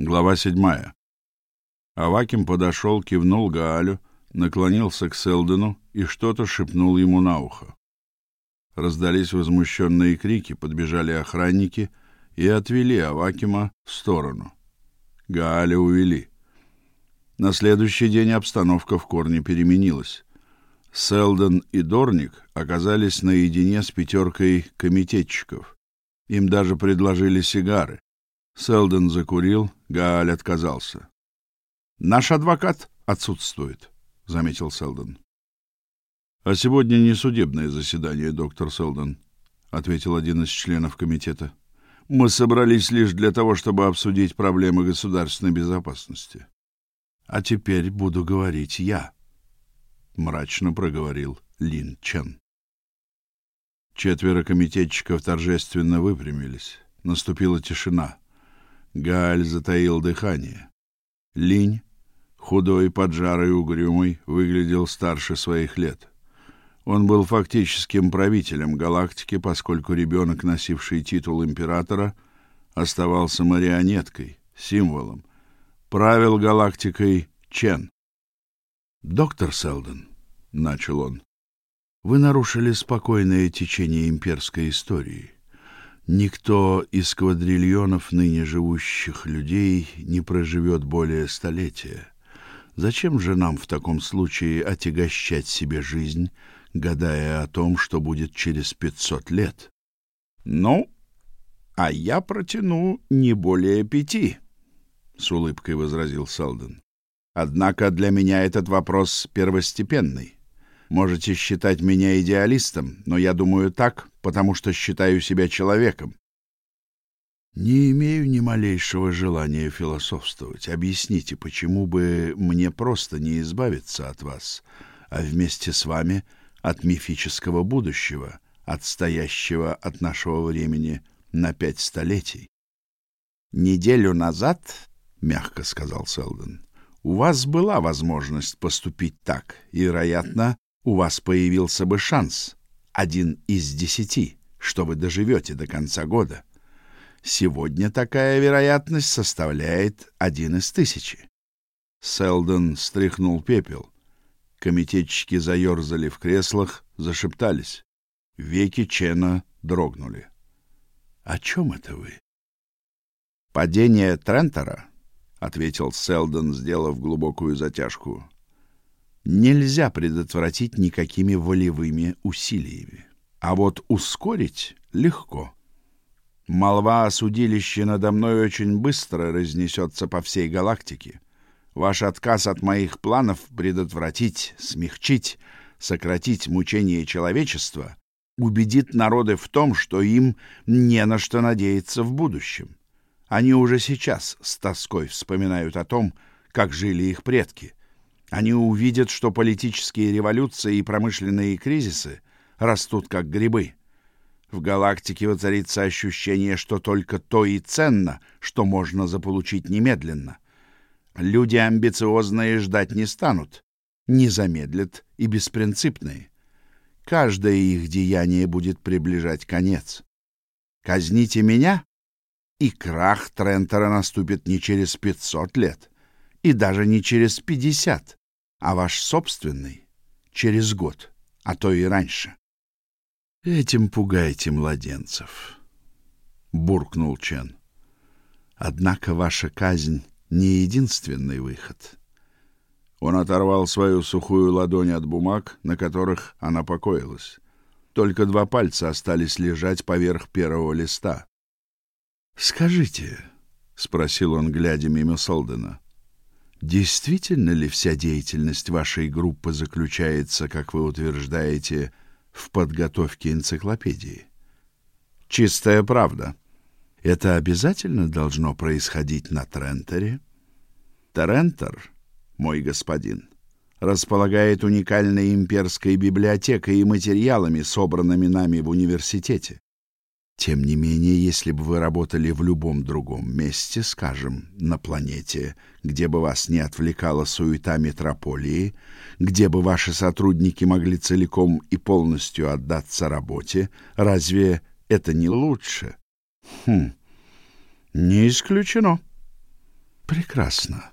Глава седьмая. Аваким подошел, кивнул Гаалю, наклонился к Селдену и что-то шепнул ему на ухо. Раздались возмущенные крики, подбежали охранники и отвели Авакима в сторону. Гааля увели. На следующий день обстановка в корне переменилась. Селден и Дорник оказались наедине с пятеркой комитетчиков. Им даже предложили сигары. Селден закурил, Гааль отказался. Наш адвокат отсутствует, заметил Селден. А сегодня не судебное заседание, доктор Селден, ответил один из членов комитета. Мы собрались лишь для того, чтобы обсудить проблемы государственной безопасности. А теперь буду говорить я, мрачно проговорил Лин Чен. Четверо комитетчиков торжественно выпрямились. Наступила тишина. Галь затаил дыхание. Линь, худой, поджарый, угрюмый, выглядел старше своих лет. Он был фактическим правителем галактики, поскольку ребенок, носивший титул императора, оставался марионеткой, символом. Правил галактикой Чен. Доктор Селден, начал он. Вы нарушили спокойное течение имперской истории. Никто из квадриллионов ныне живущих людей не проживет более столетия. Зачем же нам в таком случае отягощать себе жизнь, гадая о том, что будет через пятьсот лет? Ну, а я протяну не более пяти, с улыбкой возразил Салден. Однако для меня этот вопрос первостепенный. Можете считать меня идеалистом, но я думаю так, потому что считаю себя человеком. Не имею ни малейшего желания философствовать. Объясните, почему бы мне просто не избавиться от вас, а вместе с вами от мифического будущего, отстоящего от нашего времени на пять столетий. Неделю назад, мягко сказал Селден, у вас была возможность поступить так, и, вероятно, у вас появился бы шанс, один из десяти, что вы доживете до конца года. Сегодня такая вероятность составляет один из тысячи. Селдон стряхнул пепел. Комитетчики заерзали в креслах, зашептались. Веки Чена дрогнули. О чем это вы? Падение Трентера, ответил Селдон, сделав глубокую затяжку нельзя предотвратить никакими волевыми усилиями. А вот ускорить легко. Молва о судилище надо мной очень быстро разнесется по всей галактике. Ваш отказ от моих планов предотвратить, смягчить, сократить мучения человечества убедит народы в том, что им не на что надеяться в будущем. Они уже сейчас с тоской вспоминают о том, как жили их предки. Они увидят, что политические революции и промышленные кризисы растут как грибы. В галактике воцарится ощущение, что только то и ценно, что можно заполучить немедленно. Люди амбициозные ждать не станут, не замедлят и беспринципные. Каждое их деяние будет приближать конец. Казните меня, и крах Трентера наступит не через пятьсот лет, и даже не через пятьдесят, а ваш собственный через год, а то и раньше. Этим пугаете младенцев, буркнул Чен. Однако ваша казнь не единственный выход. Он оторвал свою сухую ладонь от бумаг, на которых она покоилась. Только два пальца остались лежать поверх первого листа. Скажите, спросил он, глядя мимо Солдена. Действительно ли вся деятельность вашей группы заключается, как вы утверждаете, в подготовке энциклопедии? Чистая правда. Это обязательно должно происходить на Трентере? Трентер, мой господин, располагает уникальной имперской библиотекой и материалами, собранными нами в университете. Тем не менее, если бы вы работали в любом другом месте, скажем, на планете, где бы вас не отвлекала суета метрополии, где бы ваши сотрудники могли целиком и полностью отдаться работе, разве это не лучше? Хм. Не исключено. Прекрасно.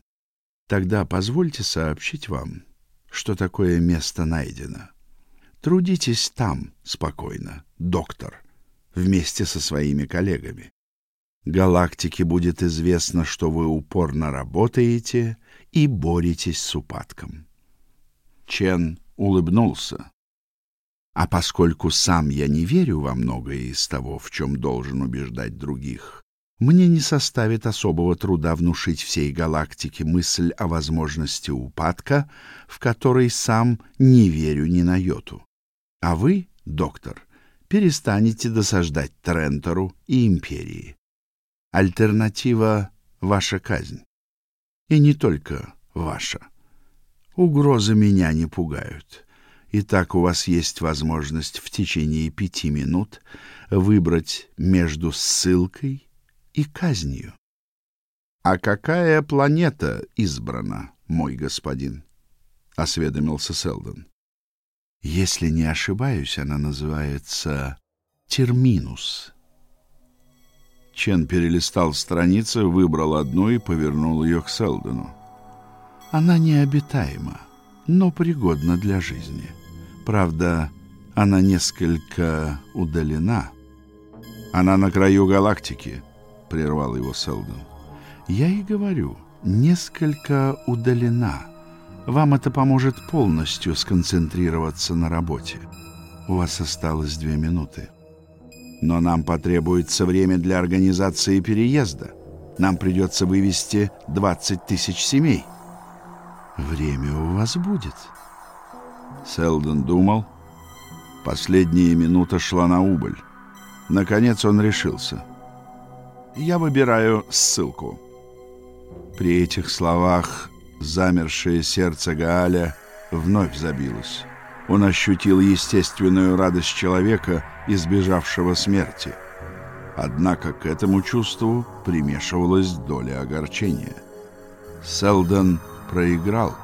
Тогда позвольте сообщить вам, что такое место найдено. Трудитесь там спокойно, доктор, вместе со своими коллегами. Галактике будет известно, что вы упорно работаете и боретесь с упадком. Чен улыбнулся. А поскольку сам я не верю во многое из того, в чем должен убеждать других, мне не составит особого труда внушить всей галактике мысль о возможности упадка, в который сам не верю ни на йоту. А вы, доктор, перестанете досаждать Трентору и империи. Альтернатива — ваша казнь. И не только ваша. Угрозы меня не пугают. Итак, у вас есть возможность в течение пяти минут выбрать между ссылкой и казнью. А какая планета избрана, мой господин? осведомился Селдон. Если не ошибаюсь, она называется Терминус. Чен перелистал страницы, выбрал одну и повернул ее к Селдону. Она необитаема, но пригодна для жизни. Правда, она несколько удалена. Она на краю галактики, прервал его Селдон. Я и говорю, несколько удалена. Вам это поможет полностью сконцентрироваться на работе. У вас осталось две минуты. Но нам потребуется время для организации переезда. Нам придется вывести 20 тысяч семей. Время у вас будет. Селдон думал. Последняя минута шла на убыль. Наконец он решился. Я выбираю ссылку. При этих словах замершее сердце Гааля вновь забилось он ощутил естественную радость человека, избежавшего смерти. Однако к этому чувству примешивалась доля огорчения. Селдон проиграл.